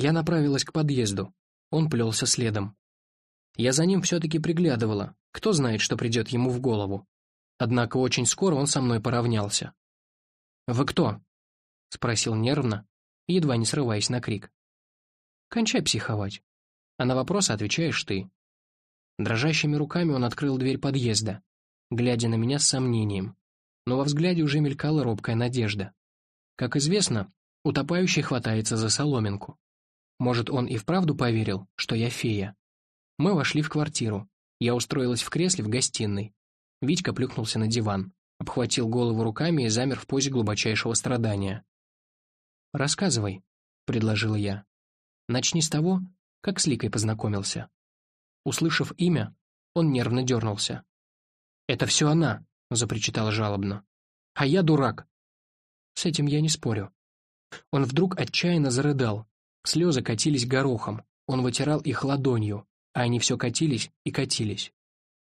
Я направилась к подъезду. Он плелся следом. Я за ним все-таки приглядывала. Кто знает, что придет ему в голову. Однако очень скоро он со мной поравнялся. «Вы кто?» — спросил нервно, едва не срываясь на крик. «Кончай психовать. А на вопросы отвечаешь ты». Дрожащими руками он открыл дверь подъезда, глядя на меня с сомнением. Но во взгляде уже мелькала робкая надежда. Как известно, утопающий хватается за соломинку. Может, он и вправду поверил, что я фея. Мы вошли в квартиру. Я устроилась в кресле в гостиной. Витька плюхнулся на диван, обхватил голову руками и замер в позе глубочайшего страдания. «Рассказывай», — предложила я. «Начни с того, как с Ликой познакомился». Услышав имя, он нервно дернулся. «Это все она», — запричитал жалобно. «А я дурак». С этим я не спорю. Он вдруг отчаянно зарыдал. Слезы катились горохом, он вытирал их ладонью, а они все катились и катились.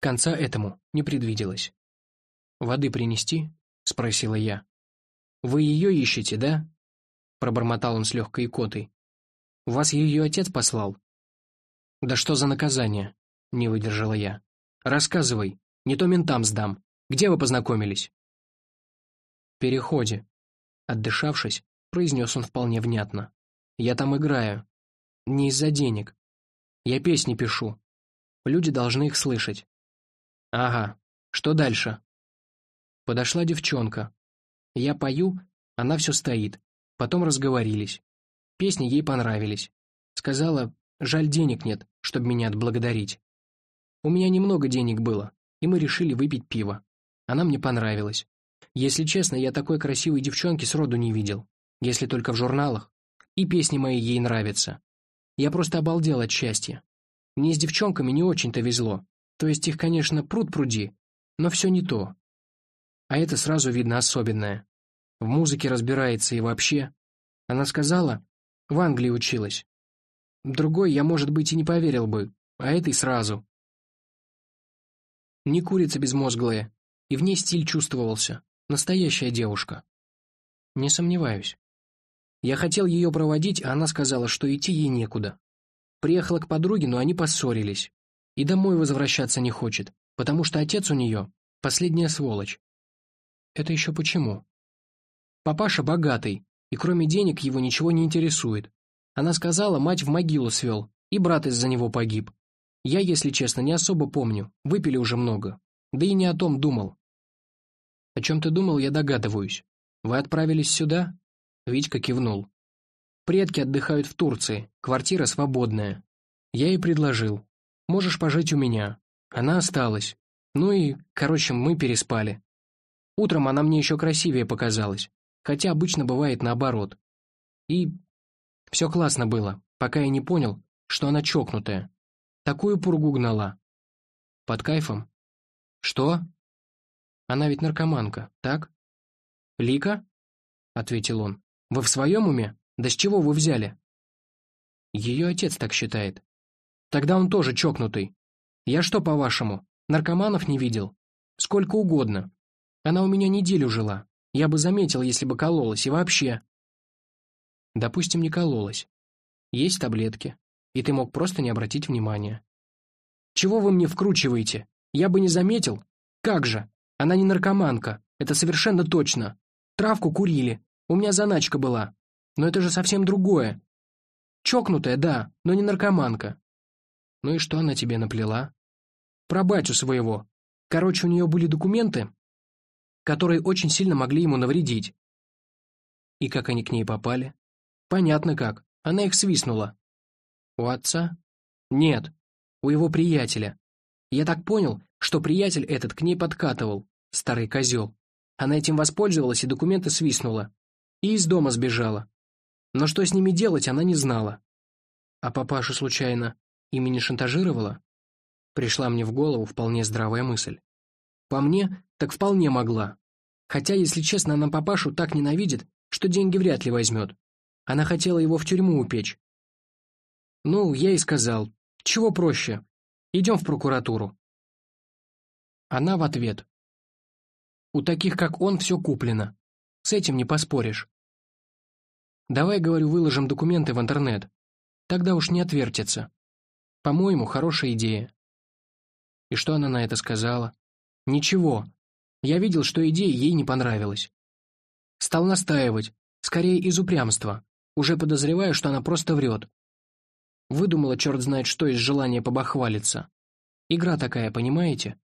Конца этому не предвиделось. «Воды принести?» — спросила я. «Вы ее ищете, да?» — пробормотал он с легкой икотой. «Вас ее отец послал?» «Да что за наказание?» — не выдержала я. «Рассказывай, не то ментам сдам. Где вы познакомились?» «В переходе», — отдышавшись, произнес он вполне внятно. «Я там играю. Не из-за денег. Я песни пишу. Люди должны их слышать». «Ага. Что дальше?» Подошла девчонка. Я пою, она все стоит. Потом разговорились. Песни ей понравились. Сказала, жаль денег нет, чтобы меня отблагодарить. У меня немного денег было, и мы решили выпить пиво. Она мне понравилась. Если честно, я такой красивой девчонки сроду не видел, если только в журналах. И песни мои ей нравятся. Я просто обалдел от счастья. Мне с девчонками не очень-то везло. То есть их, конечно, пруд пруди, но все не то. А это сразу видно особенное. В музыке разбирается и вообще. Она сказала, в Англии училась. Другой я, может быть, и не поверил бы, а этой сразу. Не курица безмозглая, и в ней стиль чувствовался. Настоящая девушка. Не сомневаюсь. Я хотел ее проводить, а она сказала, что идти ей некуда. Приехала к подруге, но они поссорились. И домой возвращаться не хочет, потому что отец у нее — последняя сволочь. Это еще почему? Папаша богатый, и кроме денег его ничего не интересует. Она сказала, мать в могилу свел, и брат из-за него погиб. Я, если честно, не особо помню, выпили уже много. Да и не о том думал. О чем ты думал, я догадываюсь. Вы отправились сюда? Витька кивнул. Предки отдыхают в Турции, квартира свободная. Я ей предложил. Можешь пожить у меня. Она осталась. Ну и, короче, мы переспали. Утром она мне еще красивее показалась, хотя обычно бывает наоборот. И все классно было, пока я не понял, что она чокнутая. Такую пургу гнала. Под кайфом? Что? Она ведь наркоманка, так? Лика? Ответил он. Вы в своем уме? Да с чего вы взяли? Ее отец так считает. Тогда он тоже чокнутый. Я что, по-вашему, наркоманов не видел? Сколько угодно, она у меня неделю жила. Я бы заметил, если бы кололась, и вообще. Допустим, не кололась. Есть таблетки, и ты мог просто не обратить внимания. Чего вы мне вкручиваете? Я бы не заметил. Как же? Она не наркоманка, это совершенно точно. Травку курили, у меня заначка была. Но это же совсем другое. Чокнутая, да, но не наркоманка. Ну и что она тебе наплела? Про батю своего. Короче, у нее были документы, которые очень сильно могли ему навредить. И как они к ней попали? Понятно как, она их свистнула. У отца? Нет, у его приятеля. Я так понял, что приятель этот к ней подкатывал, старый козел. Она этим воспользовалась и документы свистнула. И из дома сбежала. Но что с ними делать, она не знала. А папашу, случайно, ими не шантажировала? Пришла мне в голову вполне здравая мысль. По мне, так вполне могла. Хотя, если честно, она папашу так ненавидит, что деньги вряд ли возьмет. Она хотела его в тюрьму упечь. Ну, я и сказал, чего проще, идем в прокуратуру. Она в ответ. У таких, как он, все куплено. С этим не поспоришь. Давай, говорю, выложим документы в интернет. Тогда уж не отвертится. По-моему, хорошая идея. И что она на это сказала? Ничего. Я видел, что идея ей не понравилась. Стал настаивать, скорее из упрямства, уже подозревая, что она просто врет. Выдумала черт знает что из желания побахвалиться. Игра такая, понимаете?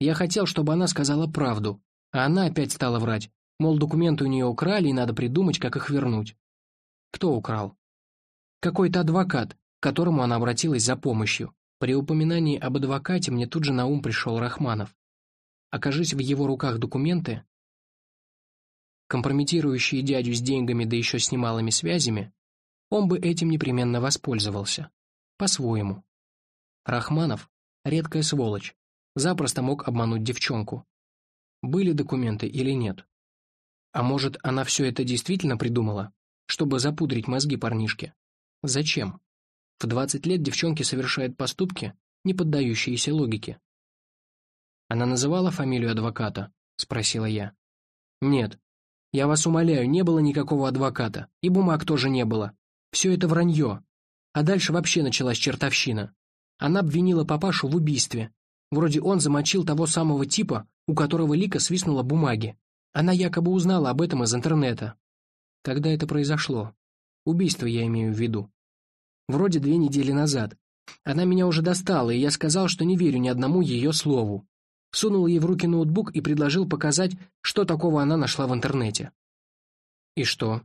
Я хотел, чтобы она сказала правду, а она опять стала врать, мол, документы у нее украли и надо придумать, как их вернуть. Кто украл? Какой-то адвокат, к которому она обратилась за помощью. При упоминании об адвокате мне тут же на ум пришел Рахманов. Окажись в его руках документы, компрометирующие дядю с деньгами да еще с немалыми связями, он бы этим непременно воспользовался. По-своему. Рахманов — редкая сволочь, запросто мог обмануть девчонку. Были документы или нет? А может, она все это действительно придумала, чтобы запудрить мозги парнишке? Зачем? В 20 лет девчонки совершают поступки, не поддающиеся логике. «Она называла фамилию адвоката?» — спросила я. «Нет. Я вас умоляю, не было никакого адвоката, и бумаг тоже не было. Все это вранье. А дальше вообще началась чертовщина. Она обвинила папашу в убийстве. Вроде он замочил того самого типа, у которого Лика свистнула бумаги. Она якобы узнала об этом из интернета. Когда это произошло? Убийство я имею в виду. Вроде две недели назад. Она меня уже достала, и я сказал, что не верю ни одному ее слову. Сунул ей в руки ноутбук и предложил показать, что такого она нашла в интернете. И что?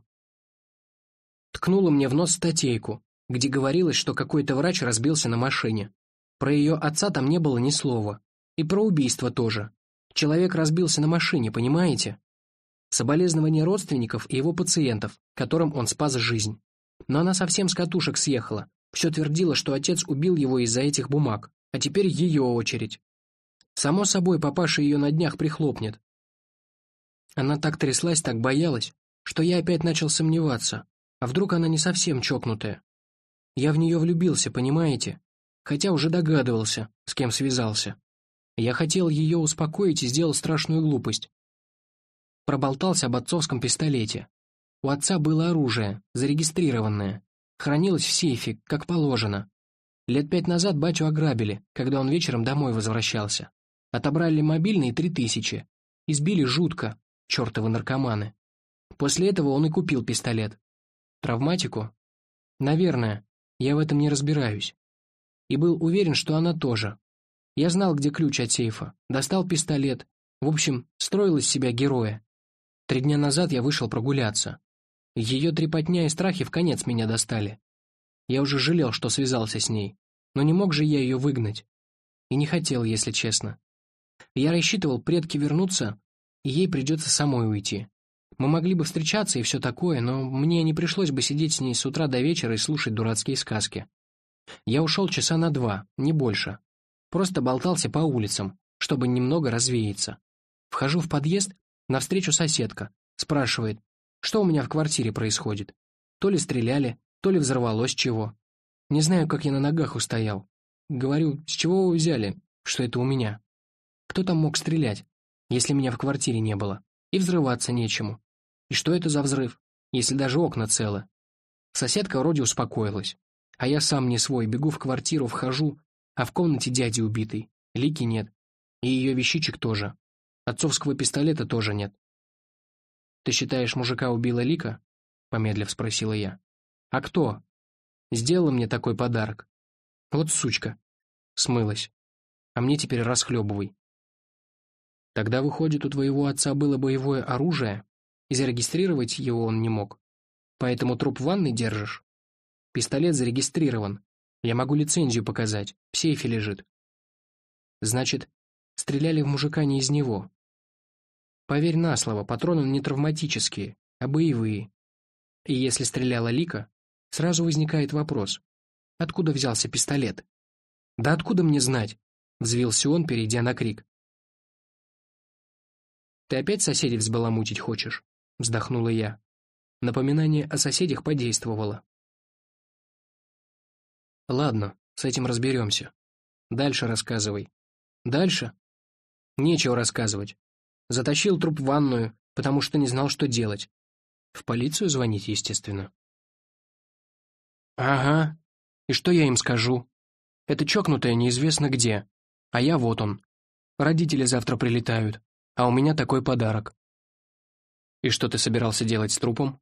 Ткнула мне в нос статейку, где говорилось, что какой-то врач разбился на машине. Про ее отца там не было ни слова. И про убийство тоже. Человек разбился на машине, понимаете? Соболезнования родственников и его пациентов, которым он спас жизнь. Но она совсем с катушек съехала. Все твердила, что отец убил его из-за этих бумаг. А теперь ее очередь. Само собой, папаша ее на днях прихлопнет. Она так тряслась, так боялась, что я опять начал сомневаться. А вдруг она не совсем чокнутая? Я в нее влюбился, понимаете? Хотя уже догадывался, с кем связался. Я хотел ее успокоить и сделал страшную глупость. Проболтался об отцовском пистолете. У отца было оружие, зарегистрированное. Хранилось в сейфе, как положено. Лет пять назад батю ограбили, когда он вечером домой возвращался. Отобрали мобильный три тысячи. Избили жутко, чертовы наркоманы. После этого он и купил пистолет. Травматику? Наверное, я в этом не разбираюсь. И был уверен, что она тоже. Я знал, где ключ от сейфа, достал пистолет. В общем, строил из себя героя. Три дня назад я вышел прогуляться. Ее трепотня и страхи в конец меня достали. Я уже жалел, что связался с ней, но не мог же я ее выгнать. И не хотел, если честно. Я рассчитывал, предки вернутся, и ей придется самой уйти. Мы могли бы встречаться и все такое, но мне не пришлось бы сидеть с ней с утра до вечера и слушать дурацкие сказки. Я ушел часа на два, не больше. Просто болтался по улицам, чтобы немного развеяться. Вхожу в подъезд, навстречу соседка, спрашивает, что у меня в квартире происходит? То ли стреляли, то ли взорвалось чего. Не знаю, как я на ногах устоял. Говорю, с чего вы взяли, что это у меня? Кто там мог стрелять, если меня в квартире не было? И взрываться нечему. И что это за взрыв, если даже окна целы? Соседка вроде успокоилась. А я сам не свой, бегу в квартиру, вхожу, а в комнате дяди убитый. Лики нет. И ее вещичек тоже. Отцовского пистолета тоже нет. «Ты считаешь, мужика убила Лика?» — помедлив спросила я. «А кто?» «Сделала мне такой подарок». «Вот сучка». Смылась. «А мне теперь расхлебывай». «Тогда, выходит, у твоего отца было боевое оружие, и зарегистрировать его он не мог. Поэтому труп в ванной держишь?» «Пистолет зарегистрирован. Я могу лицензию показать. В сейфе лежит». «Значит, стреляли в мужика не из него, Поверь на слово, патроны не травматические, а боевые. И если стреляла Лика, сразу возникает вопрос. Откуда взялся пистолет? Да откуда мне знать? Взвился он, перейдя на крик. «Ты опять соседей взбаламутить хочешь?» — вздохнула я. Напоминание о соседях подействовало. «Ладно, с этим разберемся. Дальше рассказывай». «Дальше?» «Нечего рассказывать. Затащил труп в ванную, потому что не знал, что делать. В полицию звонить, естественно. «Ага, И что я им скажу? Это чокнутая неизвестно где, а я вот он. Родители завтра прилетают, а у меня такой подарок. И что ты собирался делать с трупом?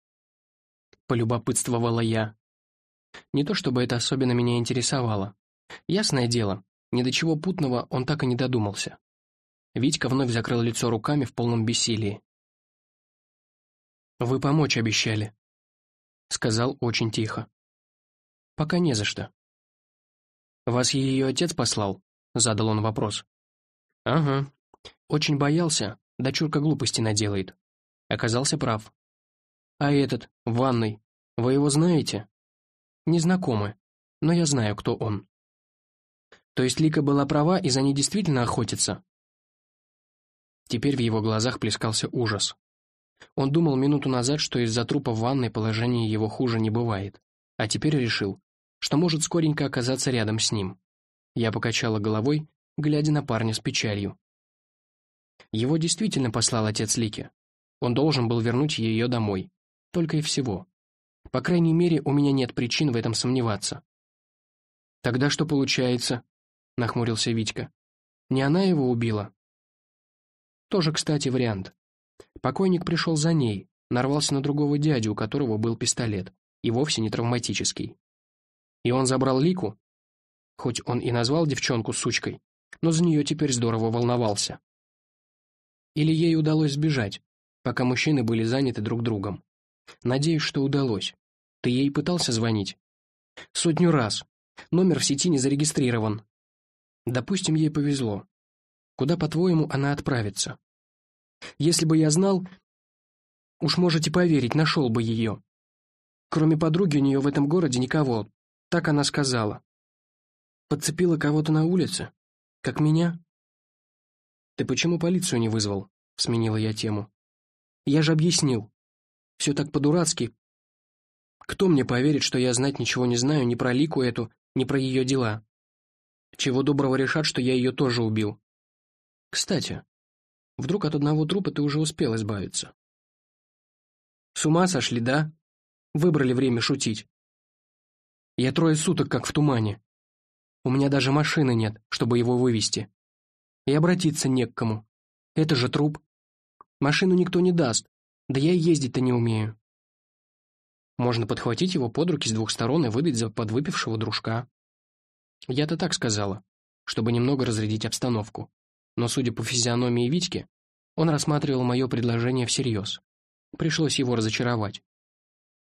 Полюбопытствовала я. Не то чтобы это особенно меня интересовало. Ясное дело, ни до чего путного он так и не додумался. Витька вновь закрыл лицо руками в полном бессилии. «Вы помочь обещали», — сказал очень тихо. «Пока не за что». «Вас ее отец послал?» — задал он вопрос. «Ага. Очень боялся, дочурка глупости наделает». Оказался прав. «А этот, в ванной, вы его знаете?» «Не знакомы, но я знаю, кто он». «То есть Лика была права, и за ней действительно охотится?» Теперь в его глазах плескался ужас. Он думал минуту назад, что из-за трупа в ванной положение его хуже не бывает, а теперь решил, что может скоренько оказаться рядом с ним. Я покачала головой, глядя на парня с печалью. Его действительно послал отец Лики. Он должен был вернуть ее домой. Только и всего. По крайней мере, у меня нет причин в этом сомневаться. «Тогда что получается?» — нахмурился Витька. «Не она его убила?» Тоже, кстати, вариант. Покойник пришел за ней, нарвался на другого дядю, у которого был пистолет, и вовсе не травматический. И он забрал Лику, хоть он и назвал девчонку сучкой, но за нее теперь здорово волновался. Или ей удалось сбежать, пока мужчины были заняты друг другом. Надеюсь, что удалось. Ты ей пытался звонить? Сотню раз. Номер в сети не зарегистрирован. Допустим, ей повезло. Куда, по-твоему, она отправится? Если бы я знал, уж можете поверить, нашел бы ее. Кроме подруги у нее в этом городе никого, так она сказала. Подцепила кого-то на улице? Как меня? Ты почему полицию не вызвал? Сменила я тему. Я же объяснил. Все так по-дурацки. Кто мне поверит, что я знать ничего не знаю ни про Лику эту, ни про ее дела? Чего доброго решат, что я ее тоже убил. Кстати, вдруг от одного трупа ты уже успел избавиться? С ума сошли, да? Выбрали время шутить. Я трое суток как в тумане. У меня даже машины нет, чтобы его вывести. И обратиться не к кому. Это же труп. Машину никто не даст, да я ездить-то не умею. Можно подхватить его под руки с двух сторон и выдать за подвыпившего дружка. Я-то так сказала, чтобы немного разрядить обстановку. Но, судя по физиономии Витьки, он рассматривал мое предложение всерьез. Пришлось его разочаровать.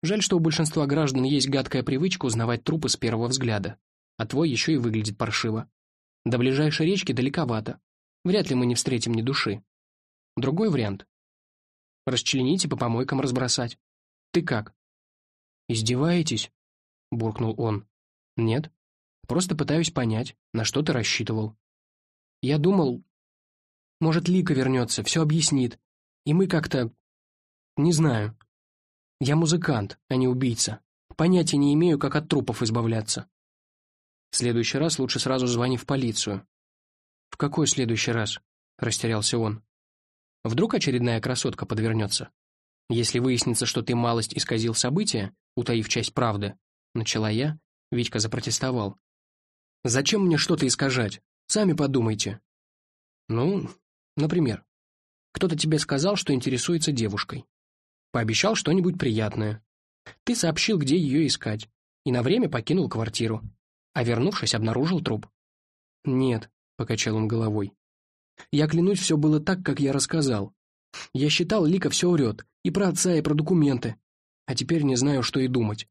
Жаль, что у большинства граждан есть гадкая привычка узнавать трупы с первого взгляда, а твой еще и выглядит паршиво. До ближайшей речки далековато. Вряд ли мы не встретим ни души. Другой вариант. Расчленить и по помойкам разбросать. Ты как? Издеваетесь? Буркнул он. Нет. Просто пытаюсь понять, на что ты рассчитывал. Я думал, может, Лика вернется, все объяснит, и мы как-то... Не знаю. Я музыкант, а не убийца. Понятия не имею, как от трупов избавляться. В следующий раз лучше сразу звони в полицию. В какой следующий раз? Растерялся он. Вдруг очередная красотка подвернется? Если выяснится, что ты малость исказил события, утаив часть правды, начала я, Витька запротестовал. Зачем мне что-то искажать? Сами подумайте. Ну, например, кто-то тебе сказал, что интересуется девушкой. Пообещал что-нибудь приятное. Ты сообщил, где ее искать, и на время покинул квартиру. А вернувшись, обнаружил труп. «Нет», — покачал он головой, я клянусь, все было так, как я рассказал. Я считал, Лика все врет, и про отца, и про документы. А теперь не знаю, что и думать.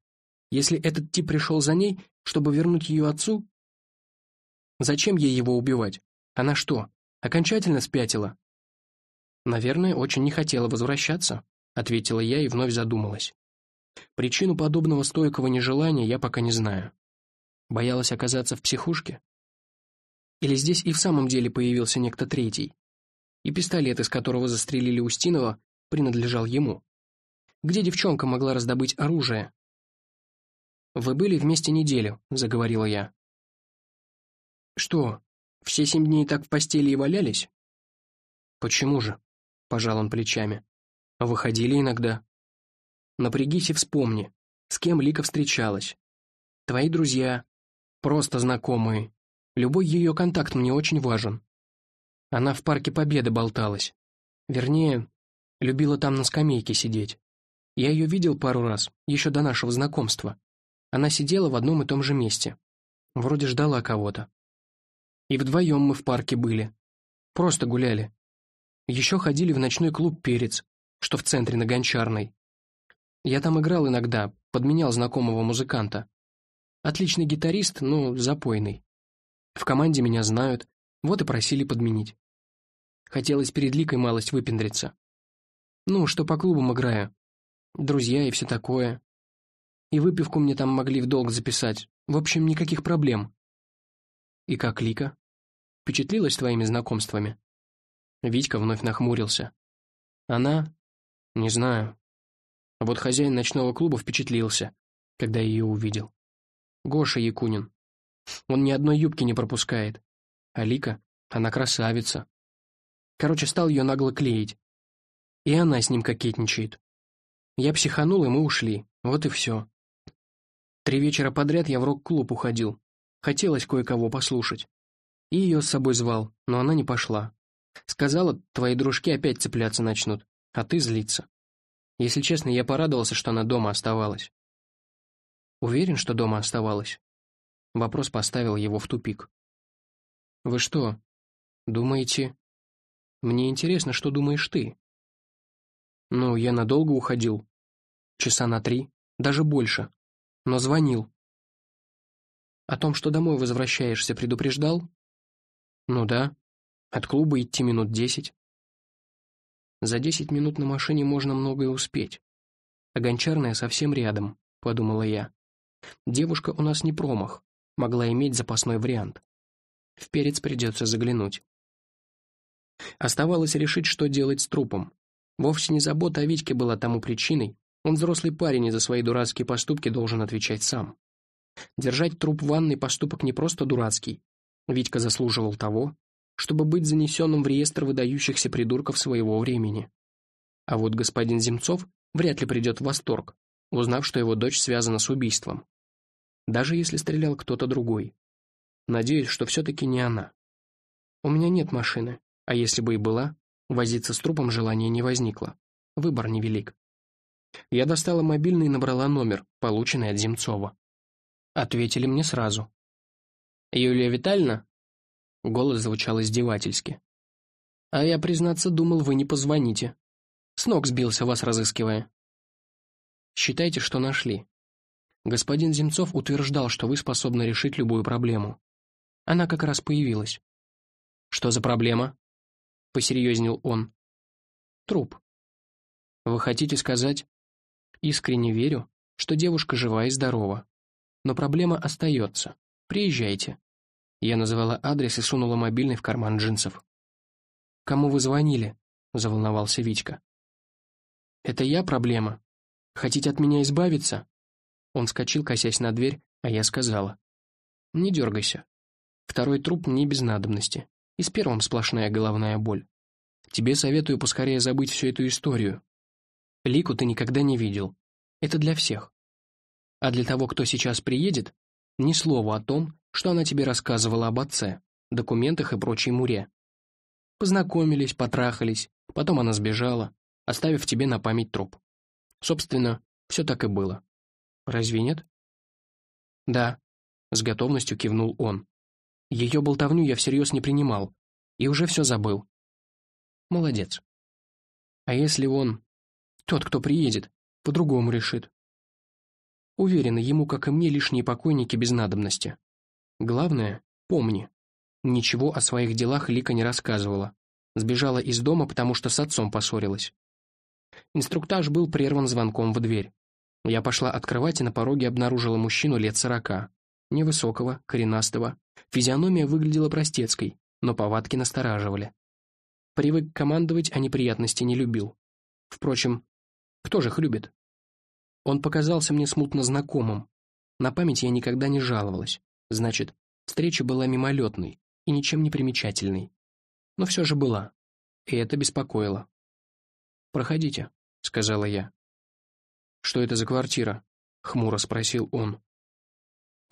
Если этот тип пришел за ней, чтобы вернуть ее отцу... Зачем ей его убивать? Она что, окончательно спятила? Наверное, очень не хотела возвращаться, ответила я и вновь задумалась. Причину подобного стойкого нежелания я пока не знаю. Боялась оказаться в психушке? Или здесь и в самом деле появился некто третий? И пистолет, из которого застрелили Устинова, принадлежал ему. Где девчонка могла раздобыть оружие? «Вы были вместе неделю», — заговорила я. «Что, все семь дней так в постели и валялись?» «Почему же?» — пожал он плечами. «Выходили иногда». «Напрягись и вспомни, с кем Лика встречалась. Твои друзья, Просто знакомые. Любой ее контакт мне очень важен. Она в парке Победы болталась. Вернее, любила там на скамейке сидеть. Я ее видел пару раз, еще до нашего знакомства. Она сидела в одном и том же месте. Вроде ждала кого-то. И вдвоем мы в парке были. Просто гуляли. Еще ходили в ночной клуб «Перец», что в центре на Гончарной. Я там играл иногда, подменял знакомого музыканта. Отличный гитарист, но запойный. В команде меня знают, вот и просили подменить. Хотелось перед Ликой малость выпендриться. Ну, что по клубам играю. Друзья и все такое. И выпивку мне там могли в долг записать. В общем, никаких проблем. И как Лика? Впечатлилась твоими знакомствами? Витька вновь нахмурился. Она? Не знаю. А вот хозяин ночного клуба впечатлился, когда ее увидел. Гоша Якунин. Он ни одной юбки не пропускает. А Лика, она красавица. Короче, стал ее нагло клеить. И она с ним кокетничает. Я психанул, и мы ушли. Вот и все. Три вечера подряд я в рок-клуб уходил. Хотелось кое-кого послушать. И ее с собой звал, но она не пошла. Сказала, твои дружки опять цепляться начнут, а ты злиться. Если честно, я порадовался, что она дома оставалась. Уверен, что дома оставалась? Вопрос поставил его в тупик. Вы что, думаете... Мне интересно, что думаешь ты. Ну, я надолго уходил. Часа на три, даже больше. Но звонил. О том, что домой возвращаешься, предупреждал? Ну да. От клуба идти минут десять. За десять минут на машине можно многое успеть. А гончарная совсем рядом, подумала я. Девушка у нас не промах, могла иметь запасной вариант. В перец придется заглянуть. Оставалось решить, что делать с трупом. Вовсе не забота о Витьке была тому причиной, он взрослый парень и за свои дурацкие поступки должен отвечать сам. Держать труп в ванной поступок не просто дурацкий. Витька заслуживал того, чтобы быть занесенным в реестр выдающихся придурков своего времени. А вот господин Земцов вряд ли придет в восторг, узнав, что его дочь связана с убийством. Даже если стрелял кто-то другой. Надеюсь, что все-таки не она. У меня нет машины, а если бы и была, возиться с трупом желания не возникло. Выбор невелик. Я достала мобильный и набрала номер, полученный от Земцова. Ответили мне сразу. «Юлия Витальевна?» Голос звучал издевательски. «А я, признаться, думал, вы не позвоните. С ног сбился, вас разыскивая». «Считайте, что нашли. Господин Земцов утверждал, что вы способны решить любую проблему. Она как раз появилась». «Что за проблема?» — посерьезнел он. «Труп. Вы хотите сказать...» «Искренне верю, что девушка жива и здорова. Но проблема остается. Приезжайте. Я назвала адрес и сунула мобильный в карман джинсов. «Кому вы звонили?» — заволновался Витька. «Это я проблема? Хотите от меня избавиться?» Он скочил, косясь на дверь, а я сказала. «Не дергайся. Второй труп не без надобности. И с первым сплошная головная боль. Тебе советую поскорее забыть всю эту историю. Лику ты никогда не видел. Это для всех. А для того, кто сейчас приедет, ни слова о том, что она тебе рассказывала об отце, документах и прочей муре. Познакомились, потрахались, потом она сбежала, оставив тебе на память труп. Собственно, все так и было. Разве нет? Да, с готовностью кивнул он. Ее болтовню я всерьез не принимал и уже все забыл. Молодец. А если он, тот, кто приедет, по-другому решит? Уверена, ему, как и мне, лишние покойники без надобности. Главное, помни, ничего о своих делах Лика не рассказывала. Сбежала из дома, потому что с отцом поссорилась. Инструктаж был прерван звонком в дверь. Я пошла открывать и на пороге обнаружила мужчину лет сорока. Невысокого, коренастого. Физиономия выглядела простецкой, но повадки настораживали. Привык командовать, а неприятности не любил. Впрочем, кто же их любит? Он показался мне смутно знакомым. На память я никогда не жаловалась. Значит, встреча была мимолетной и ничем не примечательной. Но все же была. И это беспокоило. «Проходите», — сказала я. «Что это за квартира?» — хмуро спросил он.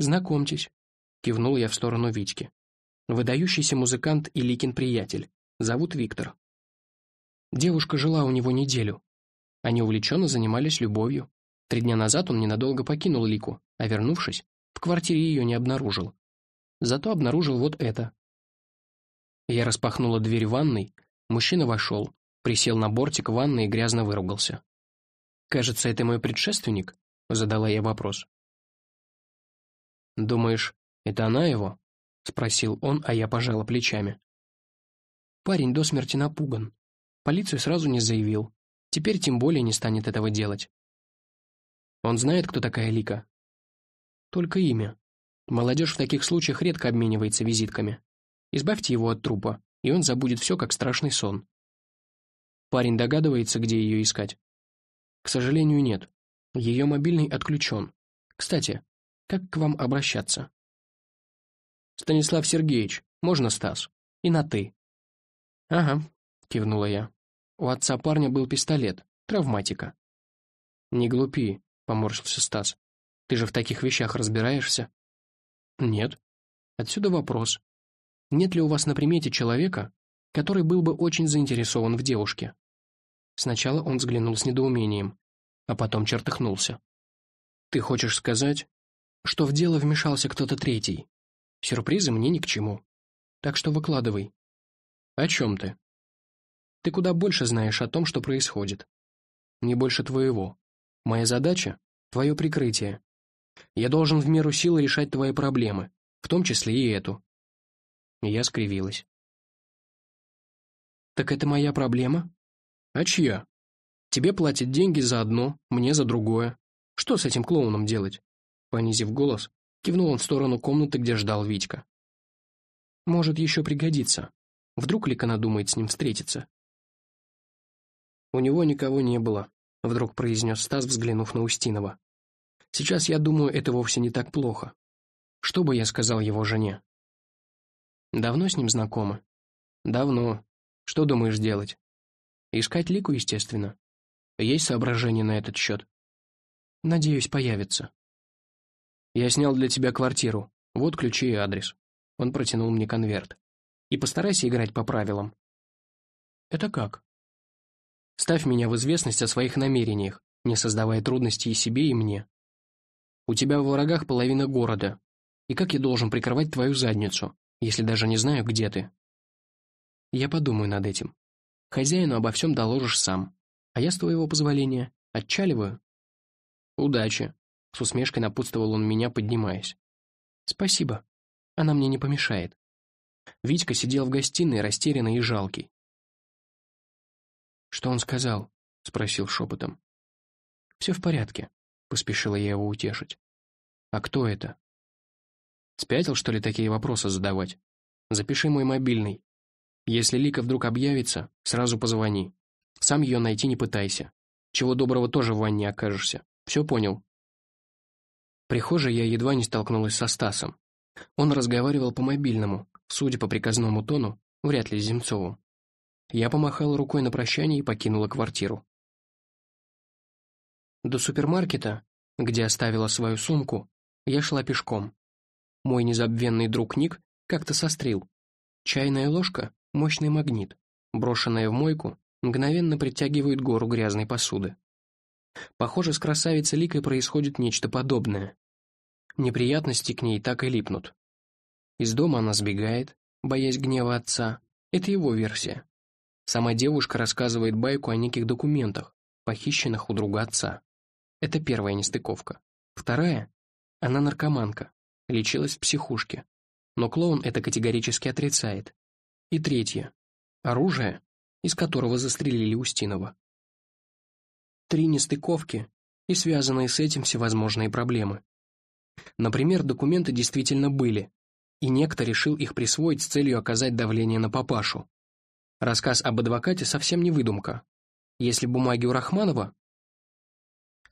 «Знакомьтесь. кивнул я в сторону Витьки. Выдающийся музыкант и Ликин приятель. Зовут Виктор. Девушка жила у него неделю. Они увлеченно занимались любовью. Три дня назад он ненадолго покинул Лику, а вернувшись, в квартире ее не обнаружил. Зато обнаружил вот это. Я распахнула дверь ванной, мужчина вошел, присел на бортик ванны и грязно выругался. «Кажется, это мой предшественник?» — задала я вопрос. «Думаешь, это она его?» — спросил он, а я пожала плечами. Парень до смерти напуган. Полицию сразу не заявил. Теперь тем более не станет этого делать. Он знает, кто такая Лика? Только имя. Молодежь в таких случаях редко обменивается визитками. Избавьте его от трупа, и он забудет все, как страшный сон. Парень догадывается, где ее искать? К сожалению, нет. Ее мобильный отключен. Кстати, как к вам обращаться? Станислав Сергеевич, можно Стас? И на «ты». Ага, кивнула я. У отца парня был пистолет, травматика. Не глупи, поморщился Стас. Ты же в таких вещах разбираешься? Нет. Отсюда вопрос. Нет ли у вас на примете человека, который был бы очень заинтересован в девушке? Сначала он взглянул с недоумением, а потом чертыхнулся. «Ты хочешь сказать, что в дело вмешался кто-то третий? Сюрпризы мне ни к чему. Так что выкладывай». «О чем ты?» «Ты куда больше знаешь о том, что происходит. Не больше твоего. Моя задача — твое прикрытие. Я должен в меру силы решать твои проблемы, в том числе и эту». Я скривилась. «Так это моя проблема?» «А чья? Тебе платят деньги за одно, мне за другое. Что с этим клоуном делать?» Понизив голос, кивнул он в сторону комнаты, где ждал Витька. «Может, еще пригодится. Вдруг Лика надумает с ним встретиться?» «У него никого не было», — вдруг произнес Стас, взглянув на Устинова. «Сейчас я думаю, это вовсе не так плохо. Что бы я сказал его жене?» «Давно с ним знакомы?» «Давно. Что думаешь делать?» Искать Лику, естественно. Есть соображения на этот счет? Надеюсь, появится. Я снял для тебя квартиру. Вот ключи и адрес. Он протянул мне конверт. И постарайся играть по правилам. Это как? Ставь меня в известность о своих намерениях, не создавая трудностей и себе, и мне. У тебя в врагах половина города. И как я должен прикрывать твою задницу, если даже не знаю, где ты? Я подумаю над этим. Хозяину обо всем доложишь сам. А я, с твоего позволения, отчаливаю. Удачи. С усмешкой напутствовал он меня, поднимаясь. Спасибо. Она мне не помешает. Витька сидел в гостиной, растерянный и жалкий. «Что он сказал?» — спросил шепотом. «Все в порядке», — поспешила я его утешить. «А кто это?» «Спятил, что ли, такие вопросы задавать? Запиши мой мобильный. Если Лика вдруг объявится, сразу позвони. Сам ее найти не пытайся. Чего доброго тоже в ванне окажешься. Все понял?» Прихожей я едва не столкнулась со Стасом. Он разговаривал по мобильному, судя по приказному тону, вряд ли с Земцовым. Я помахала рукой на прощание и покинула квартиру. До супермаркета, где оставила свою сумку, я шла пешком. Мой незабвенный друг Ник как-то сострил. Чайная ложка Мощный магнит, брошенная в мойку, мгновенно притягивает гору грязной посуды. Похоже, с красавицей Ликой происходит нечто подобное. Неприятности к ней так и липнут. Из дома она сбегает, боясь гнева отца. Это его версия. Сама девушка рассказывает байку о неких документах, похищенных у друга отца. Это первая нестыковка. Вторая — она наркоманка, лечилась в психушке. Но клоун это категорически отрицает. И третье. Оружие, из которого застрелили Устинова. Три нестыковки и связанные с этим всевозможные проблемы. Например, документы действительно были, и некто решил их присвоить с целью оказать давление на папашу. Рассказ об адвокате совсем не выдумка. Если бумаги у Рахманова...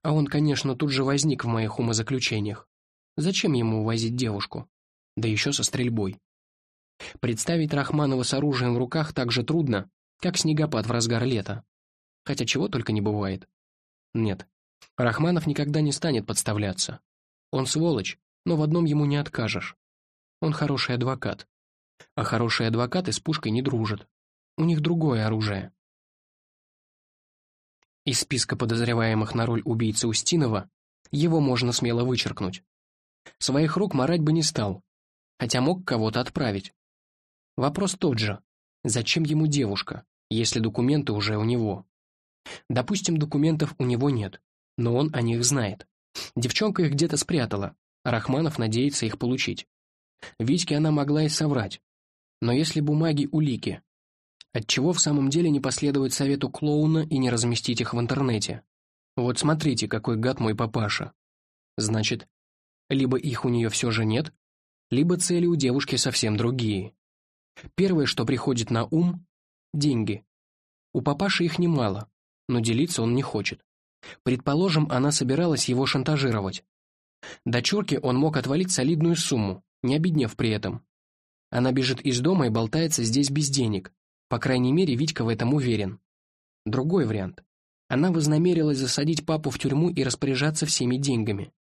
А он, конечно, тут же возник в моих умозаключениях. Зачем ему увозить девушку? Да еще со стрельбой. Представить Рахманова с оружием в руках так же трудно, как снегопад в разгар лета. Хотя чего только не бывает. Нет, Рахманов никогда не станет подставляться. Он сволочь, но в одном ему не откажешь. Он хороший адвокат. А хорошие адвокаты с пушкой не дружат. У них другое оружие. Из списка подозреваемых на роль убийцы Устинова его можно смело вычеркнуть. Своих рук марать бы не стал, хотя мог кого-то отправить. Вопрос тот же. Зачем ему девушка, если документы уже у него? Допустим, документов у него нет, но он о них знает. Девчонка их где-то спрятала, а Рахманов надеется их получить. Витьке она могла и соврать. Но если бумаги улики, отчего в самом деле не последовать совету клоуна и не разместить их в интернете? Вот смотрите, какой гад мой папаша. Значит, либо их у нее все же нет, либо цели у девушки совсем другие. Первое, что приходит на ум – деньги. У папаши их немало, но делиться он не хочет. Предположим, она собиралась его шантажировать. Дочурке он мог отвалить солидную сумму, не обеднев при этом. Она бежит из дома и болтается здесь без денег. По крайней мере, Витька в этом уверен. Другой вариант. Она вознамерилась засадить папу в тюрьму и распоряжаться всеми деньгами.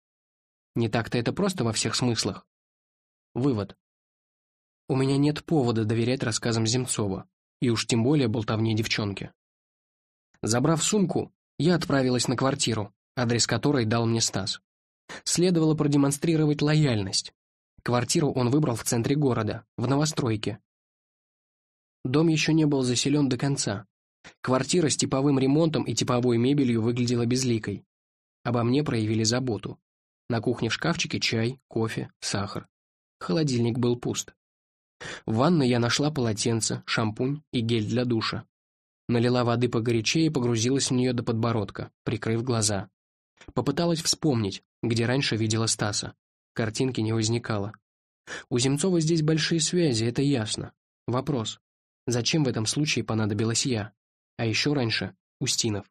Не так-то это просто во всех смыслах. Вывод. У меня нет повода доверять рассказам Земцова, и уж тем более болтовне девчонки. Забрав сумку, я отправилась на квартиру, адрес которой дал мне Стас. Следовало продемонстрировать лояльность. Квартиру он выбрал в центре города, в новостройке. Дом еще не был заселен до конца, Квартира с типовым ремонтом и типовой мебелью выглядела безликой. Обо мне проявили заботу. На кухне в шкафчике чай, кофе, сахар. Холодильник был пуст. В ванной я нашла полотенце, шампунь и гель для душа. Налила воды погорячее и погрузилась в нее до подбородка, прикрыв глаза. Попыталась вспомнить, где раньше видела Стаса. Картинки не возникало. У Земцова здесь большие связи, это ясно. Вопрос. Зачем в этом случае понадобилась я? а еще раньше – Устинов.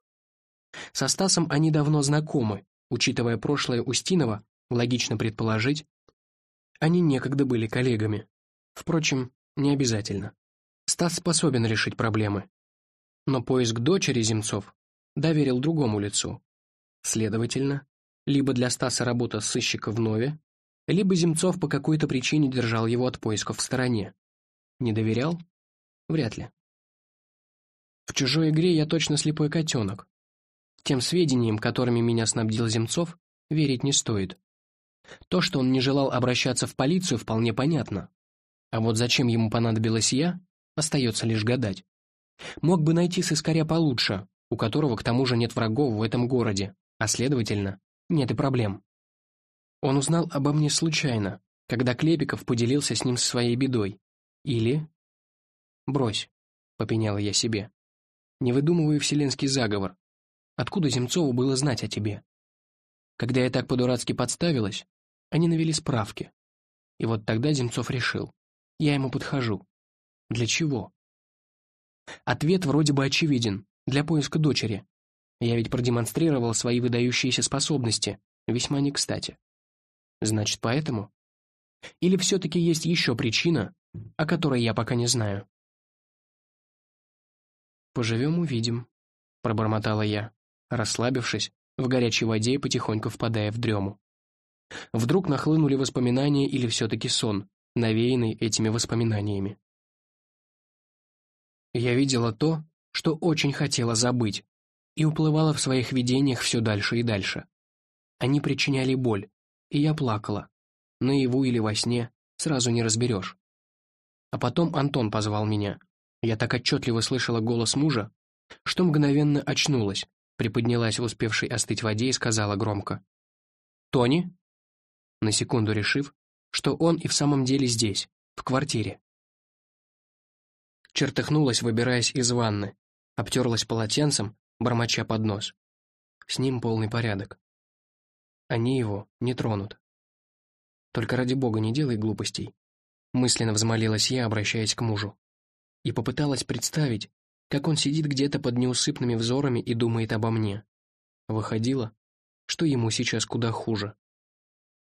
Со Стасом они давно знакомы, учитывая прошлое Устинова, логично предположить, они некогда были коллегами. Впрочем, не обязательно. Стас способен решить проблемы. Но поиск дочери Земцов доверил другому лицу. Следовательно, либо для Стаса работа сыщика в Нове, либо Земцов по какой-то причине держал его от поисков в стороне. Не доверял? Вряд ли. В чужой игре я точно слепой котенок. Тем сведениям, которыми меня снабдил Земцов, верить не стоит. То, что он не желал обращаться в полицию, вполне понятно. А вот зачем ему понадобилась я, остается лишь гадать. Мог бы найти сыскаря получше, у которого к тому же нет врагов в этом городе, а следовательно, нет и проблем. Он узнал обо мне случайно, когда Клепиков поделился с ним своей бедой. Или... «Брось», — попеняла я себе. Не выдумывай вселенский заговор. Откуда Земцову было знать о тебе? Когда я так по-дурацки подставилась, они навели справки. И вот тогда Земцов решил. Я ему подхожу. Для чего? Ответ вроде бы очевиден. Для поиска дочери. Я ведь продемонстрировал свои выдающиеся способности. Весьма не кстати. Значит, поэтому? Или все-таки есть еще причина, о которой я пока не знаю? «Поживем — увидим», — пробормотала я, расслабившись в горячей воде и потихоньку впадая в дрему. Вдруг нахлынули воспоминания или все-таки сон, навеянный этими воспоминаниями. Я видела то, что очень хотела забыть, и уплывала в своих видениях все дальше и дальше. Они причиняли боль, и я плакала. Наяву или во сне сразу не разберешь. А потом Антон позвал меня. Я так отчетливо слышала голос мужа, что мгновенно очнулась, приподнялась в успевшей остыть воде и сказала громко. «Тони?» На секунду решив, что он и в самом деле здесь, в квартире. Чертыхнулась, выбираясь из ванны, обтерлась полотенцем, бормоча под нос. С ним полный порядок. Они его не тронут. Только ради бога не делай глупостей. Мысленно взмолилась я, обращаясь к мужу и попыталась представить, как он сидит где-то под неусыпными взорами и думает обо мне. Выходило, что ему сейчас куда хуже.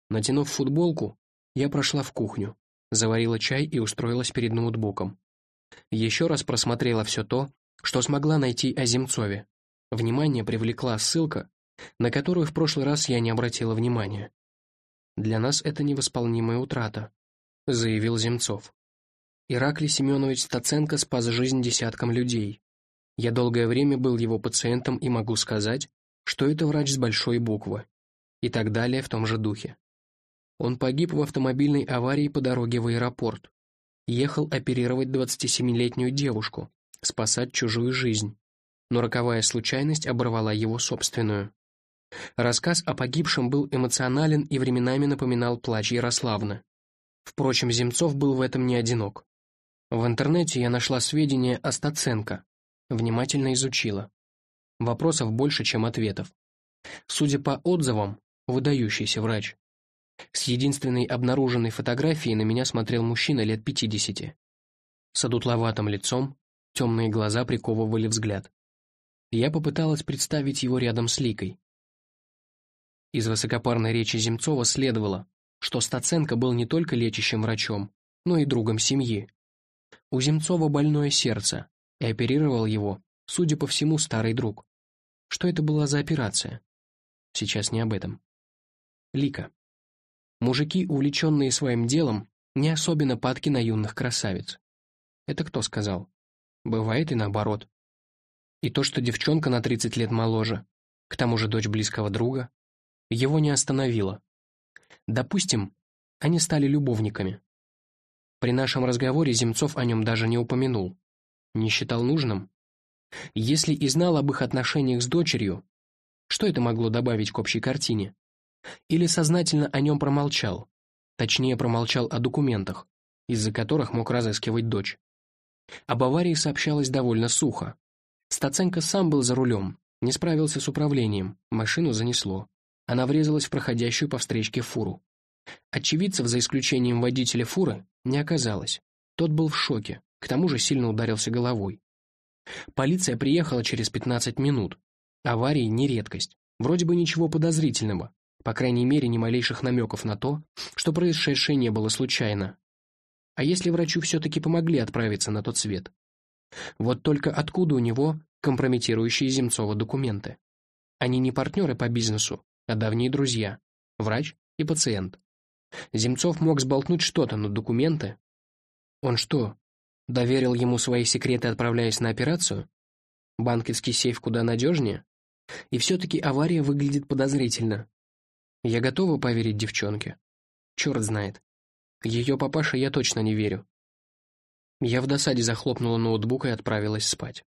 Натянув футболку, я прошла в кухню, заварила чай и устроилась перед ноутбуком. Еще раз просмотрела все то, что смогла найти о Земцове. Внимание привлекла ссылка, на которую в прошлый раз я не обратила внимания. Для нас это невосполнимая утрата. — заявил Земцов. Ираклий Семенович Стаценко спас жизнь десяткам людей. Я долгое время был его пациентом и могу сказать, что это врач с большой буквы. И так далее в том же духе. Он погиб в автомобильной аварии по дороге в аэропорт. Ехал оперировать 27-летнюю девушку, спасать чужую жизнь. Но роковая случайность оборвала его собственную. Рассказ о погибшем был эмоционален и временами напоминал плач Ярославны. Впрочем, Земцов был в этом не одинок. В интернете я нашла сведения о Стаценко, внимательно изучила. Вопросов больше, чем ответов. Судя по отзывам, выдающийся врач. С единственной обнаруженной фотографией на меня смотрел мужчина лет пятидесяти. С одутловатым лицом, темные глаза приковывали взгляд. Я попыталась представить его рядом с Ликой. Из высокопарной речи Земцова следовало, что Стаценко был не только лечащим врачом, но и другом семьи. У Земцова больное сердце, и оперировал его, судя по всему, старый друг. Что это была за операция? Сейчас не об этом. Лика. Мужики, увлеченные своим делом, не особенно падки на юных красавиц. Это кто сказал? Бывает и наоборот. И то, что девчонка на 30 лет моложе, к тому же дочь близкого друга, его не остановило. Допустим, они стали любовниками. При нашем разговоре Земцов о нем даже не упомянул. Не считал нужным. Если и знал об их отношениях с дочерью, что это могло добавить к общей картине? Или сознательно о нем промолчал, точнее промолчал о документах, из-за которых мог разыскивать дочь. Об аварии сообщалось довольно сухо. Стаценко сам был за рулем, не справился с управлением, машину занесло. Она врезалась в проходящую по встречке фуру. Очевидцев, за исключением водителя фуры, не оказалось. Тот был в шоке, к тому же сильно ударился головой. Полиция приехала через 15 минут. Аварии не редкость. Вроде бы ничего подозрительного, по крайней мере, ни малейших намеков на то, что происшедшее не было случайно. А если врачу все-таки помогли отправиться на тот свет? Вот только откуда у него компрометирующие Земцова документы? Они не партнеры по бизнесу, а давние друзья, врач и пациент. Земцов мог сболтнуть что-то, но документы... Он что, доверил ему свои секреты, отправляясь на операцию? Банковский сейф куда надежнее? И все-таки авария выглядит подозрительно. Я готова поверить девчонке. Черт знает. Ее папаше я точно не верю. Я в досаде захлопнула ноутбук и отправилась спать.